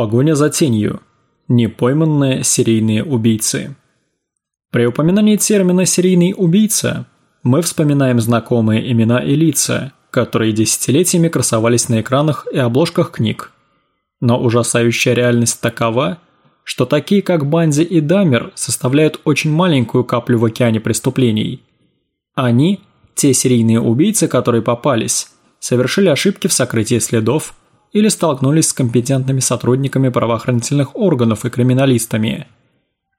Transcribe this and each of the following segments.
Погоня за тенью. Непойманные серийные убийцы. При упоминании термина «серийный убийца» мы вспоминаем знакомые имена и лица, которые десятилетиями красовались на экранах и обложках книг. Но ужасающая реальность такова, что такие как Банди и Дамер составляют очень маленькую каплю в океане преступлений. Они – те серийные убийцы, которые попались, совершили ошибки в сокрытии следов или столкнулись с компетентными сотрудниками правоохранительных органов и криминалистами.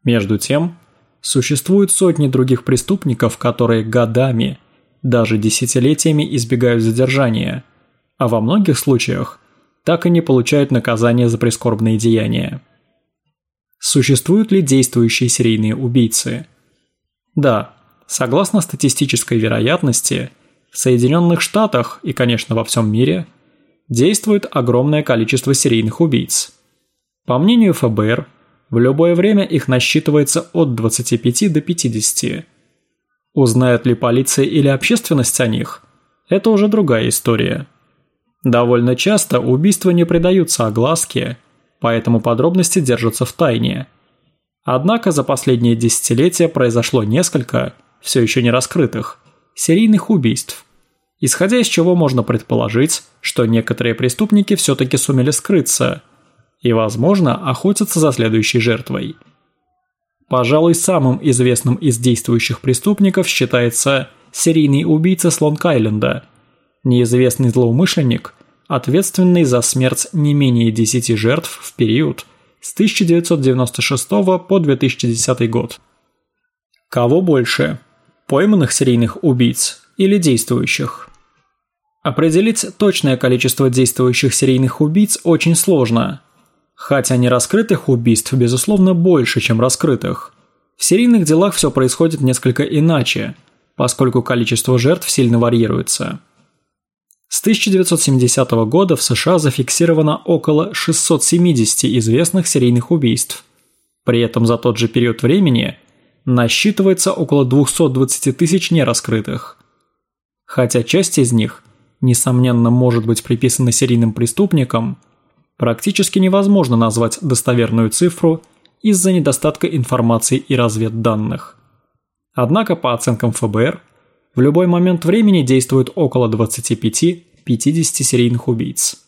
Между тем, Существуют сотни других преступников, которые годами, даже десятилетиями избегают задержания, а во многих случаях так и не получают наказания за прискорбные деяния. Существуют ли действующие серийные убийцы? Да, согласно статистической вероятности, в Соединенных Штатах и, конечно, во всем мире действует огромное количество серийных убийц. По мнению ФБР, в любое время их насчитывается от 25 до 50. Узнает ли полиция или общественность о них – это уже другая история. Довольно часто убийства не придаются огласке, поэтому подробности держатся в тайне. Однако за последние десятилетия произошло несколько, все еще не раскрытых, серийных убийств, исходя из чего можно предположить, что некоторые преступники все-таки сумели скрыться – и, возможно, охотятся за следующей жертвой. Пожалуй, самым известным из действующих преступников считается серийный убийца с Лонг-Айленда, неизвестный злоумышленник, ответственный за смерть не менее 10 жертв в период с 1996 по 2010 год. Кого больше? Пойманных серийных убийц или действующих? Определить точное количество действующих серийных убийц очень сложно – Хотя нераскрытых убийств, безусловно, больше, чем раскрытых. В серийных делах все происходит несколько иначе, поскольку количество жертв сильно варьируется. С 1970 года в США зафиксировано около 670 известных серийных убийств. При этом за тот же период времени насчитывается около 220 тысяч нераскрытых. Хотя часть из них, несомненно, может быть приписана серийным преступникам – практически невозможно назвать достоверную цифру из-за недостатка информации и разведданных. Однако, по оценкам ФБР, в любой момент времени действует около 25-50 серийных убийц.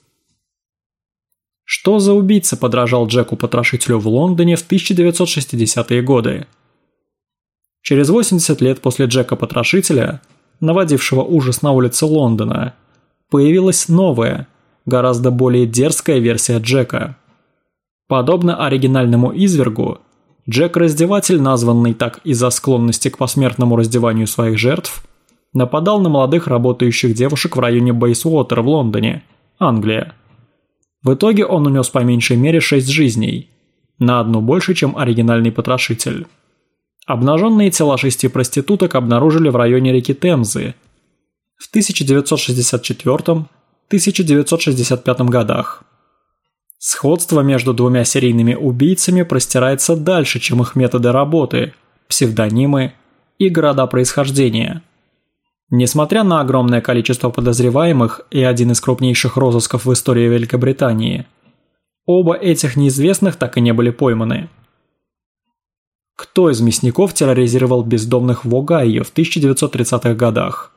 Что за убийца подражал Джеку-потрошителю в Лондоне в 1960-е годы? Через 80 лет после Джека-потрошителя, наводившего ужас на улице Лондона, появилась новая, гораздо более дерзкая версия Джека. Подобно оригинальному извергу, Джек-раздеватель, названный так из-за склонности к посмертному раздеванию своих жертв, нападал на молодых работающих девушек в районе Бейсуотер в Лондоне, Англия. В итоге он унес по меньшей мере шесть жизней, на одну больше, чем оригинальный потрошитель. Обнаженные тела шести проституток обнаружили в районе реки Темзы. В 1964 1965 годах. Сходство между двумя серийными убийцами простирается дальше, чем их методы работы, псевдонимы и города происхождения. Несмотря на огромное количество подозреваемых и один из крупнейших розысков в истории Великобритании, оба этих неизвестных так и не были пойманы. Кто из мясников терроризировал бездомных в Огайо в 1930-х годах?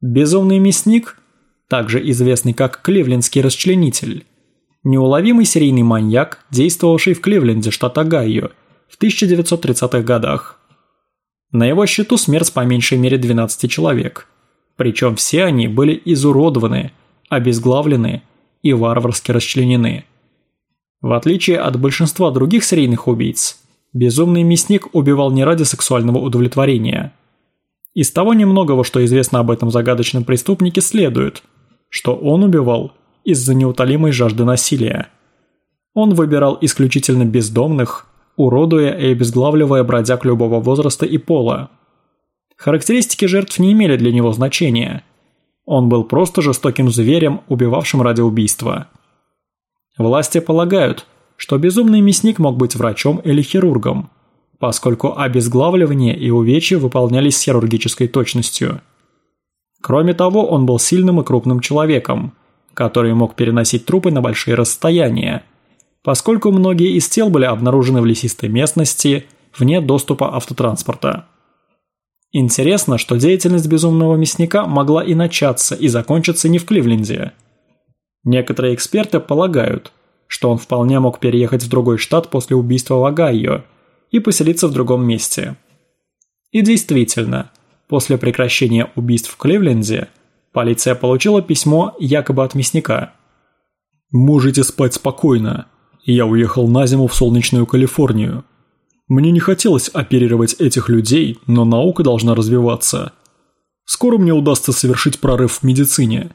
Безумный мясник – также известный как Кливлендский расчленитель. Неуловимый серийный маньяк, действовавший в Кливленде, штат Огайо, в 1930-х годах. На его счету смерть по меньшей мере 12 человек. Причем все они были изуродованы, обезглавлены и варварски расчленены. В отличие от большинства других серийных убийц, безумный мясник убивал не ради сексуального удовлетворения. Из того немногого, что известно об этом загадочном преступнике, следует – что он убивал из-за неутолимой жажды насилия. Он выбирал исключительно бездомных, уродуя и обезглавливая бродяг любого возраста и пола. Характеристики жертв не имели для него значения. Он был просто жестоким зверем, убивавшим ради убийства. Власти полагают, что безумный мясник мог быть врачом или хирургом, поскольку обезглавливание и увечья выполнялись с хирургической точностью – Кроме того, он был сильным и крупным человеком, который мог переносить трупы на большие расстояния, поскольку многие из тел были обнаружены в лесистой местности, вне доступа автотранспорта. Интересно, что деятельность безумного мясника могла и начаться, и закончиться не в Кливленде. Некоторые эксперты полагают, что он вполне мог переехать в другой штат после убийства в Огайо и поселиться в другом месте. И действительно, после прекращения убийств в Кливленде, полиция получила письмо якобы от мясника. «Можете спать спокойно. Я уехал на зиму в солнечную Калифорнию. Мне не хотелось оперировать этих людей, но наука должна развиваться. Скоро мне удастся совершить прорыв в медицине.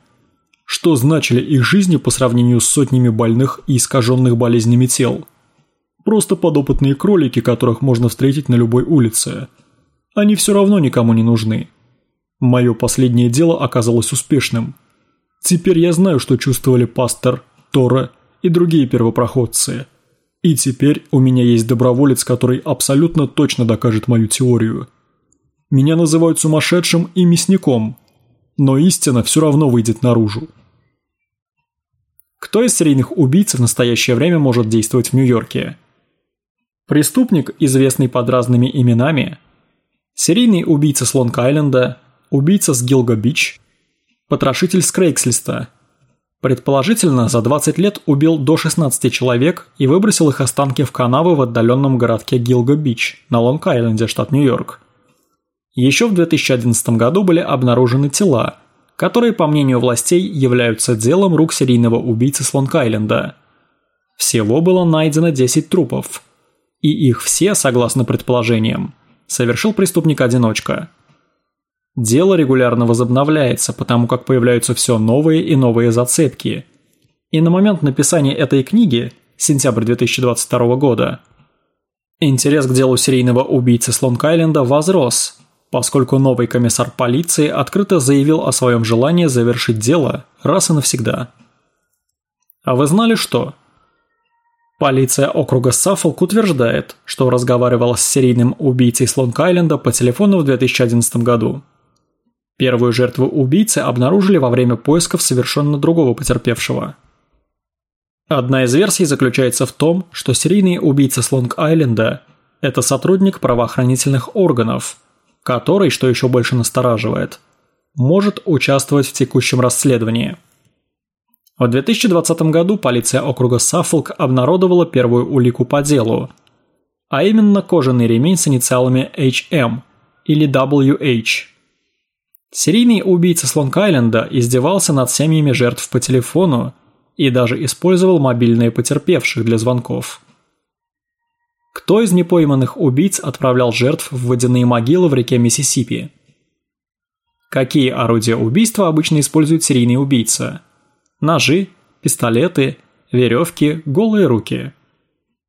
Что значили их жизни по сравнению с сотнями больных и искаженных болезнями тел? Просто подопытные кролики, которых можно встретить на любой улице. Они все равно никому не нужны. Мое последнее дело оказалось успешным. Теперь я знаю, что чувствовали пастор, Тора и другие первопроходцы – и теперь у меня есть доброволец, который абсолютно точно докажет мою теорию. Меня называют сумасшедшим и мясником, но истина все равно выйдет наружу. Кто из серийных убийц в настоящее время может действовать в Нью-Йорке? Преступник, известный под разными именами, серийный убийца с Лонг-Айленда, убийца с Гилго-Бич, потрошитель с Крейгслиста – Предположительно, за 20 лет убил до 16 человек и выбросил их останки в канавы в отдаленном городке Гилго-Бич на Лонг-Айленде, штат Нью-Йорк. Еще в 2011 году были обнаружены тела, которые, по мнению властей, являются делом рук серийного убийцы с Лонг-Айленда. Всего было найдено 10 трупов, и их все, согласно предположениям, совершил преступник-одиночка – Дело регулярно возобновляется, потому как появляются все новые и новые зацепки. И на момент написания этой книги, сентябрь 2022 года, интерес к делу серийного убийцы с Лонг-Айленда возрос, поскольку новый комиссар полиции открыто заявил о своем желании завершить дело раз и навсегда. А вы знали что? Полиция округа Саффолк утверждает, что разговаривала с серийным убийцей с Лонг-Айленда по телефону в 2011 году. Первую жертву убийцы обнаружили во время поисков совершенно другого потерпевшего. Одна из версий заключается в том, что серийный убийца с Лонг-Айленда – это сотрудник правоохранительных органов, который, что еще больше настораживает, может участвовать в текущем расследовании. В 2020 году полиция округа Саффолк обнародовала первую улику по делу, а именно кожаный ремень с инициалами HM или WH – Серийный убийца с Лонг-Айленда издевался над семьями жертв по телефону и даже использовал мобильные потерпевших для звонков. Кто из непойманных убийц отправлял жертв в водяные могилы в реке Миссисипи? Какие орудия убийства обычно использует серийный убийца? Ножи, пистолеты, веревки, голые руки.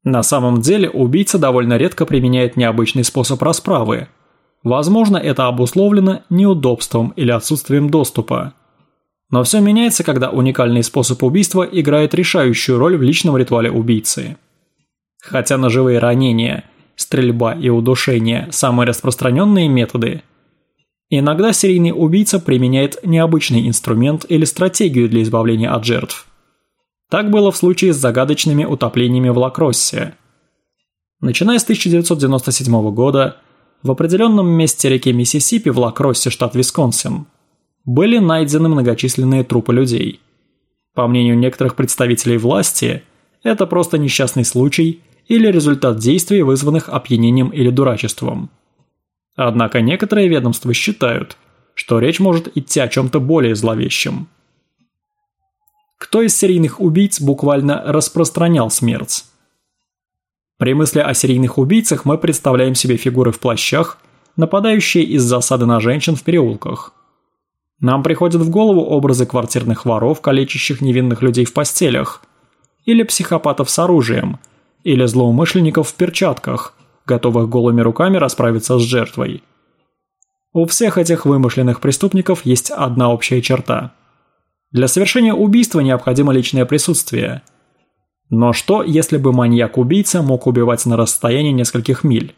На самом деле убийца довольно редко применяет необычный способ расправы – Возможно, это обусловлено неудобством или отсутствием доступа. Но все меняется, когда уникальный способ убийства играет решающую роль в личном ритуале убийцы. Хотя ножевые ранения, стрельба и удушение – самые распространенные методы, иногда серийный убийца применяет необычный инструмент или стратегию для избавления от жертв. Так было в случае с загадочными утоплениями в Лакроссе. Начиная с 1997 года – в определенном месте реки Миссисипи в Лакроссе, штат Висконсин, были найдены многочисленные трупы людей. По мнению некоторых представителей власти, это просто несчастный случай или результат действий, вызванных опьянением или дурачеством. Однако некоторые ведомства считают, что речь может идти о чем-то более зловещем. Кто из серийных убийц буквально распространял смерть? При мысли о серийных убийцах мы представляем себе фигуры в плащах, нападающие из засады на женщин в переулках. Нам приходят в голову образы квартирных воров, калечащих невинных людей в постелях, или психопатов с оружием, или злоумышленников в перчатках, готовых голыми руками расправиться с жертвой. У всех этих вымышленных преступников есть одна общая черта. Для совершения убийства необходимо личное присутствие – но что, если бы маньяк-убийца мог убивать на расстоянии нескольких миль?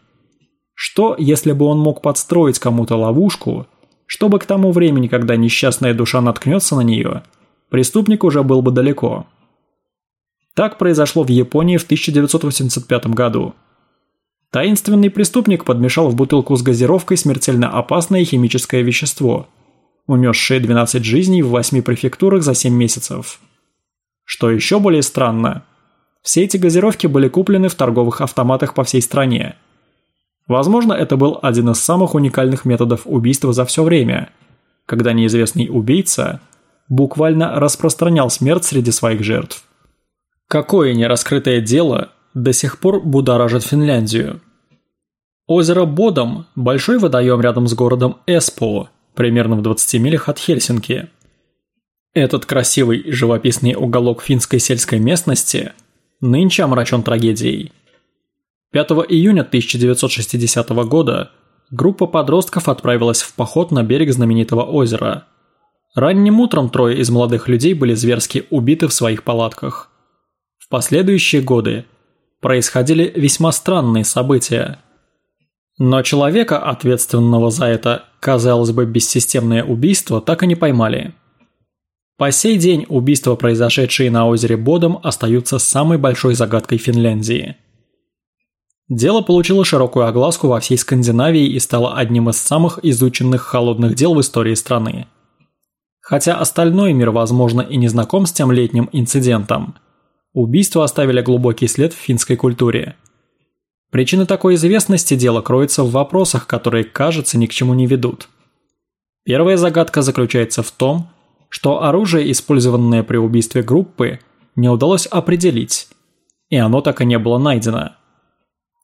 Что, если бы он мог подстроить кому-то ловушку, чтобы к тому времени, когда несчастная душа наткнется на нее, преступник уже был бы далеко? Так произошло в Японии в 1985 году. Таинственный преступник подмешал в бутылку с газировкой смертельно опасное химическое вещество, унесшее 12 жизней в 8 префектурах за 7 месяцев. Что еще более странно, все эти газировки были куплены в торговых автоматах по всей стране. Возможно, это был один из самых уникальных методов убийства за все время, когда неизвестный убийца буквально распространял смерть среди своих жертв. Какое нераскрытое дело до сих пор будоражит Финляндию? Озеро Бодом – большой водоем рядом с городом Эспо, примерно в 20 милях от Хельсинки. Этот красивый и живописный уголок финской сельской местности нынче омрачен трагедией. 5 июня 1960 года группа подростков отправилась в поход на берег знаменитого озера. Ранним утром трое из молодых людей были зверски убиты в своих палатках – в последующие годы происходили весьма странные события. Но человека, ответственного за это, казалось бы, бессистемное убийство, так и не поймали. По сей день убийства, произошедшие на озере Бодом, остаются самой большой загадкой Финляндии. Дело получило широкую огласку во всей Скандинавии и стало одним из самых изученных холодных дел в истории страны. Хотя остальной мир, возможно, и не знаком с тем летним инцидентом – Убийства оставили глубокий след в финской культуре. Причина такой известности дела кроется в вопросах, которые, кажется, ни к чему не ведут. Первая загадка заключается в том, что оружие, использованное при убийстве группы, не удалось определить, и оно так и не было найдено.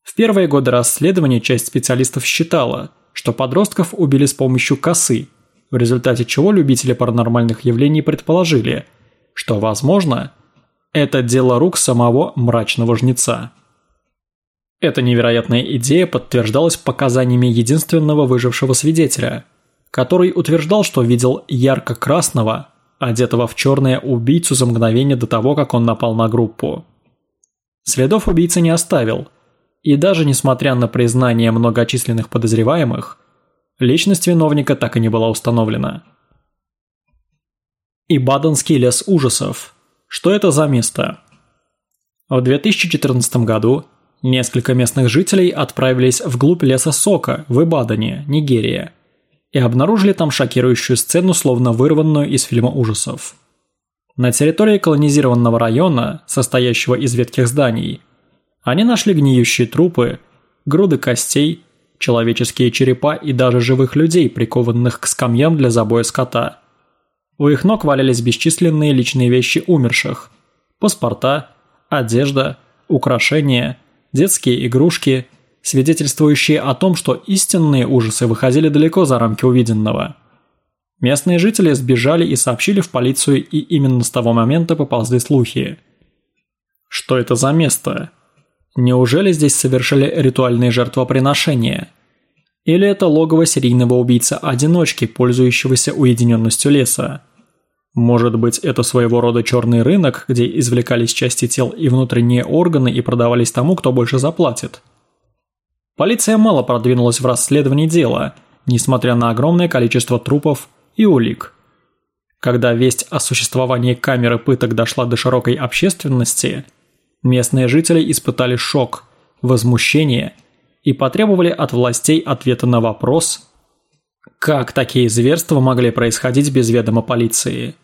В первые годы расследования часть специалистов считала, что подростков убили с помощью косы, в результате чего любители паранормальных явлений предположили, что, возможно, это дело рук самого мрачного жнеца. Эта невероятная идея подтверждалась показаниями единственного выжившего свидетеля, который утверждал, что видел ярко-красного, одетого в черное убийцу за мгновение до того, как он напал на группу. Следов убийцы не оставил, и даже несмотря на признание многочисленных подозреваемых, личность виновника так и не была установлена. И Баденский лес ужасов – что это за место? В 2014 году несколько местных жителей отправились вглубь леса Сока в Ибадане, Нигерия, и обнаружили там шокирующую сцену, словно вырванную из фильма ужасов. На территории колонизированного района, состоящего из ветхих зданий, они нашли гниющие трупы, груды костей, человеческие черепа и даже живых людей, прикованных к скамьям для забоя скота – у их ног валялись бесчисленные личные вещи умерших. Паспорта, одежда, украшения, детские игрушки, свидетельствующие о том, что истинные ужасы выходили далеко за рамки увиденного. Местные жители сбежали и сообщили в полицию, и именно с того момента поползли слухи. Что это за место? Неужели здесь совершали ритуальные жертвоприношения? Или это логово серийного убийцы-одиночки, пользующегося уединенностью леса? Может быть, это своего рода черный рынок, где извлекались части тел и внутренние органы и продавались тому, кто больше заплатит? Полиция мало продвинулась в расследовании дела, несмотря на огромное количество трупов и улик. Когда весть о существовании камеры пыток дошла до широкой общественности, местные жители испытали шок, возмущение и потребовали от властей ответа на вопрос, как такие зверства могли происходить без ведома полиции.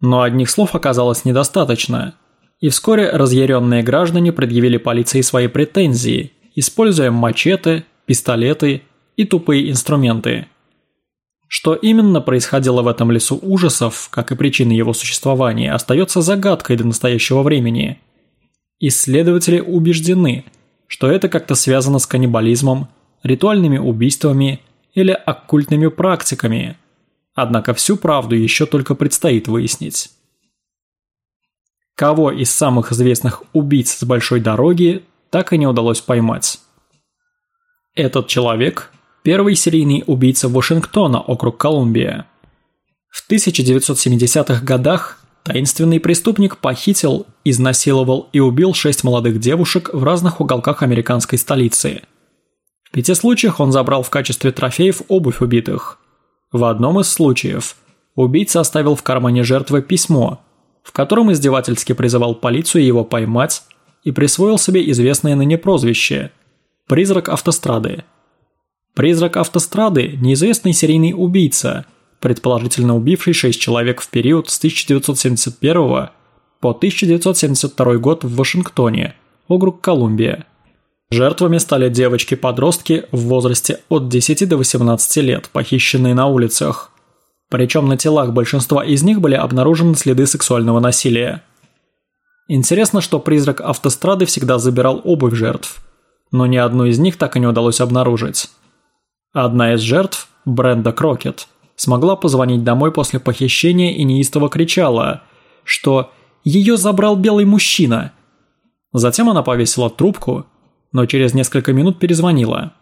Но одних слов оказалось недостаточно, и вскоре разъяренные граждане предъявили полиции свои претензии, используя мачете, пистолеты и тупые инструменты. Что именно происходило в этом лесу ужасов, как и причины его существования, остается загадкой до настоящего времени. Исследователи убеждены – что это как-то связано с каннибализмом, ритуальными убийствами или оккультными практиками. Однако всю правду еще только предстоит выяснить. Кого из самых известных убийц с большой дороги так и не удалось поймать. Этот человек – первый серийный убийца Вашингтона, округ Колумбия. В 1970-х годах Таинственный преступник похитил, изнасиловал и убил шесть молодых девушек в разных уголках американской столицы. В пяти случаях он забрал в качестве трофеев обувь убитых. В одном из случаев убийца оставил в кармане жертвы письмо, в котором издевательски призывал полицию его поймать и присвоил себе известное ныне прозвище «Призрак автострады». Призрак автострады – неизвестный серийный убийца, предположительно убивший шесть человек в период с 1971 по 1972 год в Вашингтоне, округ Колумбия. Жертвами стали девочки-подростки в возрасте от 10 до 18 лет, похищенные на улицах. Причем на телах большинства из них были обнаружены следы сексуального насилия. Интересно, что призрак автострады всегда забирал обувь жертв, но ни одну из них так и не удалось обнаружить. Одна из жертв, Бренда Крокет, смогла позвонить домой после похищения и неистово кричала, что «ее забрал белый мужчина». Затем она повесила трубку, но через несколько минут перезвонила.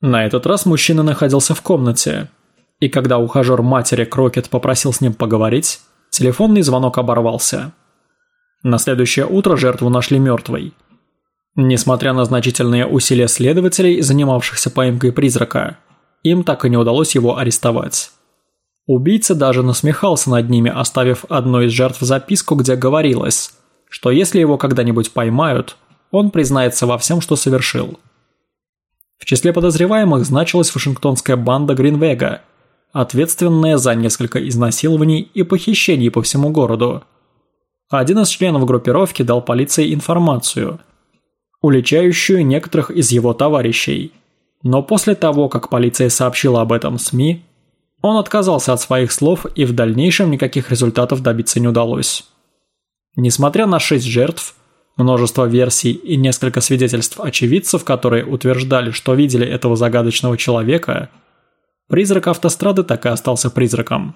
На этот раз мужчина находился в комнате, и когда ухажер матери Крокет попросил с ним поговорить, телефонный звонок оборвался. На следующее утро жертву нашли мертвой. Несмотря на значительные усилия следователей, занимавшихся поимкой призрака, им так и не удалось его арестовать. Убийца даже насмехался над ними, оставив одной из жертв записку, где говорилось, что если его когда-нибудь поймают, он признается во всем, что совершил. В числе подозреваемых значилась вашингтонская банда Гринвега, ответственная за несколько изнасилований и похищений по всему городу. Один из членов группировки дал полиции информацию, уличающую некоторых из его товарищей. Но после того, как полиция сообщила об этом СМИ, он отказался от своих слов и в дальнейшем никаких результатов добиться не удалось. Несмотря на шесть жертв, множество версий и несколько свидетельств очевидцев, которые утверждали, что видели этого загадочного человека, призрак автострады так и остался призраком.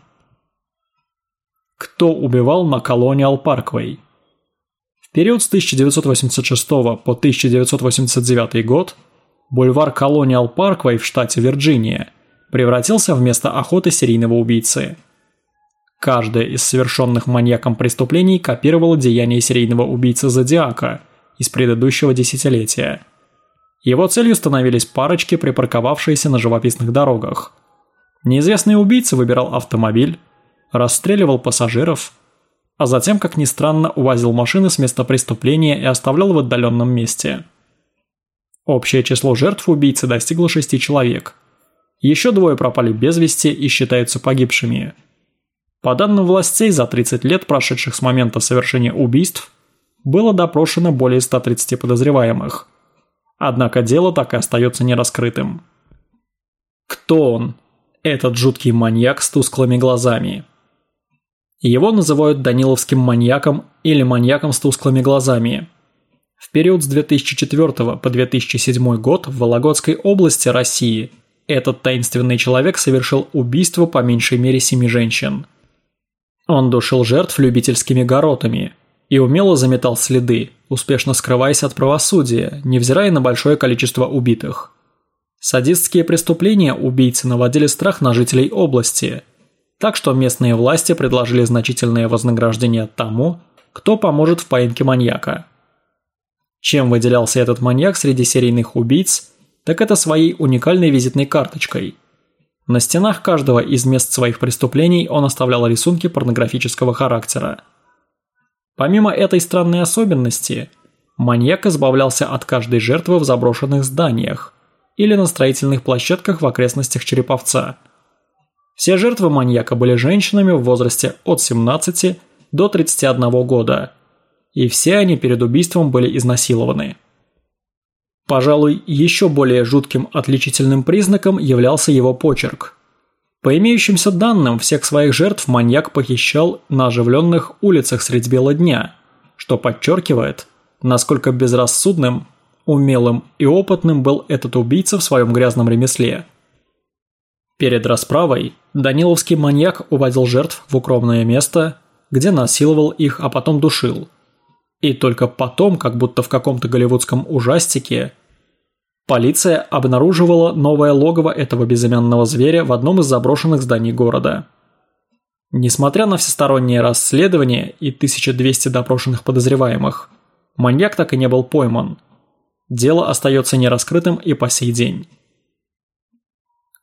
Кто убивал на Колониал Парквей? В период с 1986 по 1989 год бульвар Колониал Парквей в штате Вирджиния превратился в место охоты серийного убийцы. Каждое из совершенных маньяком преступлений копировало деяния серийного убийцы Зодиака из предыдущего десятилетия. Его целью становились парочки, припарковавшиеся на живописных дорогах. Неизвестный убийца выбирал автомобиль, расстреливал пассажиров, а затем, как ни странно, увозил машины с места преступления и оставлял в отдаленном месте. Общее число жертв убийцы достигло шести человек – еще двое пропали без вести и считаются погибшими. По данным властей, за 30 лет, прошедших с момента совершения убийств, было допрошено более 130 подозреваемых. Однако дело так и остается нераскрытым. Кто он, этот жуткий маньяк с тусклыми глазами? Его называют Даниловским маньяком или маньяком с тусклыми глазами. В период с 2004 по 2007 год в Вологодской области России – этот таинственный человек совершил убийство по меньшей мере семи женщин. Он душил жертв любительскими горотами и умело заметал следы, успешно скрываясь от правосудия, невзирая на большое количество убитых. Садистские преступления убийцы наводили страх на жителей области, так что местные власти предложили значительное вознаграждение тому, кто поможет в поимке маньяка. Чем выделялся этот маньяк среди серийных убийц – так это своей уникальной визитной карточкой. На стенах каждого из мест своих преступлений он оставлял рисунки порнографического характера. Помимо этой странной особенности, маньяк избавлялся от каждой жертвы в заброшенных зданиях или на строительных площадках в окрестностях Череповца. Все жертвы маньяка были женщинами в возрасте от 17 до 31 года, и все они перед убийством были изнасилованы. Пожалуй, еще более жутким отличительным признаком являлся его почерк. По имеющимся данным, всех своих жертв маньяк похищал на оживленных улицах средь бела дня, что подчеркивает, насколько безрассудным, умелым и опытным был этот убийца в своем грязном ремесле. Перед расправой Даниловский маньяк уводил жертв в укромное место, где насиловал их, а потом душил – и только потом, как будто в каком-то голливудском ужастике, полиция обнаруживала новое логово этого безымянного зверя в одном из заброшенных зданий города. Несмотря на всестороннее расследование и 1200 допрошенных подозреваемых, маньяк так и не был пойман. Дело остается нераскрытым и по сей день.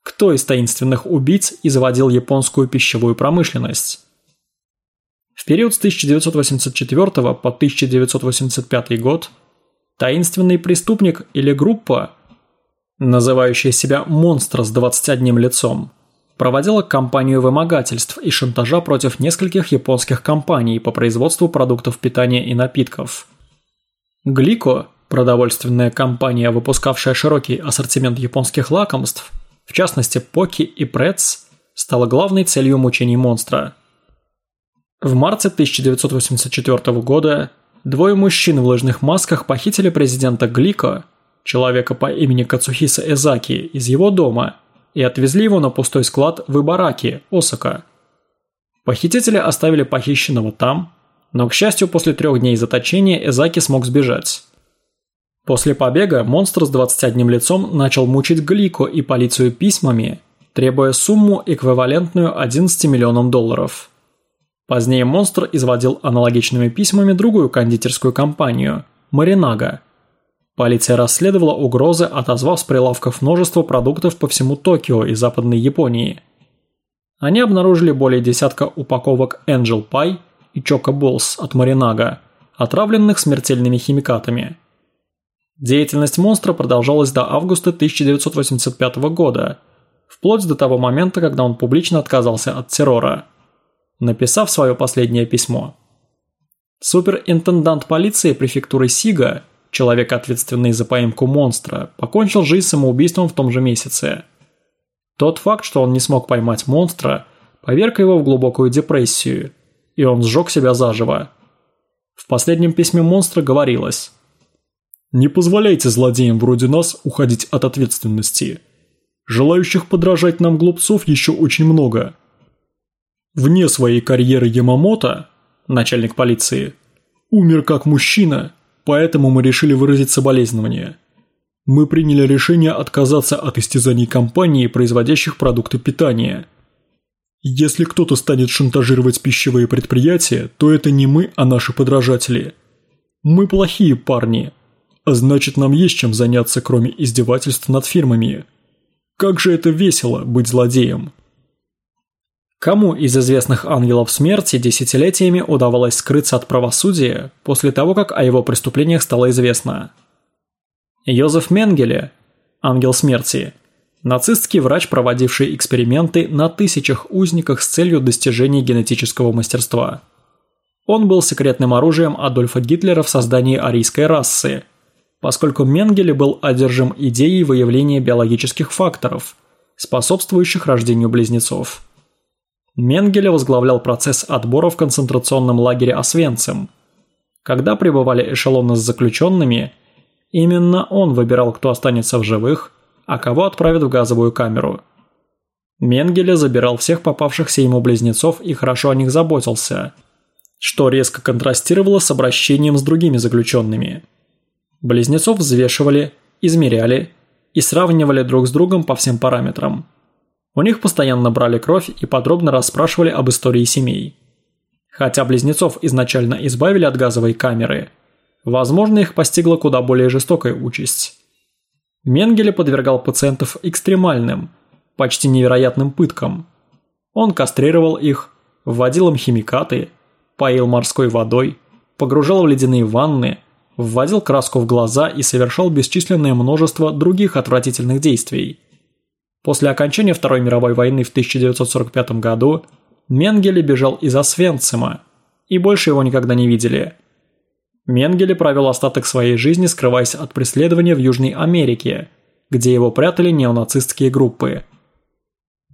Кто из таинственных убийц изводил японскую пищевую промышленность? В период с 1984 по 1985 год таинственный преступник или группа, называющая себя «Монстр с 21 лицом», проводила кампанию вымогательств и шантажа против нескольких японских компаний по производству продуктов питания и напитков. Глико, продовольственная компания, выпускавшая широкий ассортимент японских лакомств, в частности Поки и Прец, стала главной целью мучений монстра – в марте 1984 года двое мужчин в ложных масках похитили президента Глико, человека по имени Кацухиса Эзаки, из его дома и отвезли его на пустой склад в Ибараки, Осака. Похитители оставили похищенного там, но, к счастью, после трех дней заточения Эзаки смог сбежать. После побега монстр с 21 лицом начал мучить Глико и полицию письмами, требуя сумму, эквивалентную 11 миллионам долларов. Позднее монстр изводил аналогичными письмами другую кондитерскую компанию – Маринага. Полиция расследовала угрозы, отозвав с прилавков множество продуктов по всему Токио и Западной Японии. Они обнаружили более десятка упаковок Angel Pie и Choco Balls от Маринага, отравленных смертельными химикатами. Деятельность монстра продолжалась до августа 1985 года, вплоть до того момента, когда он публично отказался от террора – написав свое последнее письмо. Суперинтендант полиции префектуры Сига, человек, ответственный за поимку монстра, покончил жизнь самоубийством в том же месяце. Тот факт, что он не смог поймать монстра, поверг его в глубокую депрессию, и он сжег себя заживо. В последнем письме монстра говорилось «Не позволяйте злодеям вроде нас уходить от ответственности. Желающих подражать нам глупцов еще очень много». Вне своей карьеры Ямамото, начальник полиции, умер как мужчина, поэтому мы решили выразить соболезнования. Мы приняли решение отказаться от истязаний компаний, производящих продукты питания. Если кто-то станет шантажировать пищевые предприятия, то это не мы, а наши подражатели. Мы плохие парни, а значит нам есть чем заняться, кроме издевательств над фирмами. Как же это весело быть злодеем. Кому из известных ангелов смерти десятилетиями удавалось скрыться от правосудия после того, как о его преступлениях стало известно? Йозеф Менгеле, ангел смерти, нацистский врач, проводивший эксперименты на тысячах узниках с целью достижения генетического мастерства. Он был секретным оружием Адольфа Гитлера в создании арийской расы, поскольку Менгеле был одержим идеей выявления биологических факторов, способствующих рождению близнецов. Менгеле возглавлял процесс отбора в концентрационном лагере Освенцим. Когда прибывали эшелоны с заключенными, именно он выбирал, кто останется в живых, а кого отправят в газовую камеру. Менгеле забирал всех попавшихся ему близнецов и хорошо о них заботился, что резко контрастировало с обращением с другими заключенными. Близнецов взвешивали, измеряли и сравнивали друг с другом по всем параметрам – у них постоянно брали кровь и подробно расспрашивали об истории семей. Хотя близнецов изначально избавили от газовой камеры, возможно, их постигла куда более жестокая участь. Менгеле подвергал пациентов экстремальным, почти невероятным пыткам. Он кастрировал их, вводил им химикаты, поил морской водой, погружал в ледяные ванны, вводил краску в глаза и совершал бесчисленное множество других отвратительных действий – После окончания Второй мировой войны в 1945 году Менгеле бежал из Освенцима, и больше его никогда не видели. Менгеле провел остаток своей жизни, скрываясь от преследования в Южной Америке, где его прятали неонацистские группы.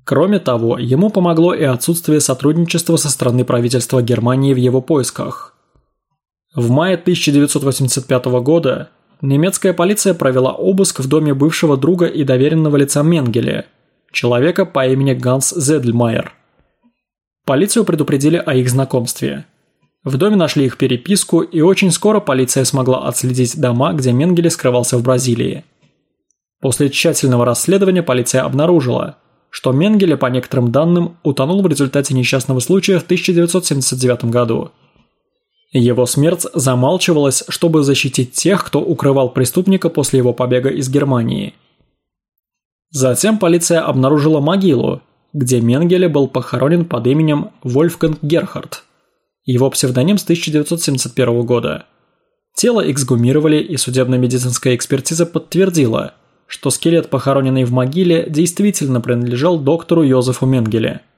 Кроме того, ему помогло и отсутствие сотрудничества со стороны правительства Германии в его поисках. В мае 1985 года немецкая полиция провела обыск в доме бывшего друга и доверенного лица Менгеле, человека по имени Ганс Зедльмайер. Полицию предупредили о их знакомстве. В доме нашли их переписку, и очень скоро полиция смогла отследить дома, где Менгеле скрывался в Бразилии. После тщательного расследования полиция обнаружила, что Менгеле, по некоторым данным, утонул в результате несчастного случая в 1979 году – его смерть замалчивалась, чтобы защитить тех, кто укрывал преступника после его побега из Германии. Затем полиция обнаружила могилу, где Менгеле был похоронен под именем Вольфганг Герхард. Его псевдоним с 1971 года. Тело эксгумировали, и судебно-медицинская экспертиза подтвердила, что скелет, похороненный в могиле, действительно принадлежал доктору Йозефу Менгеле –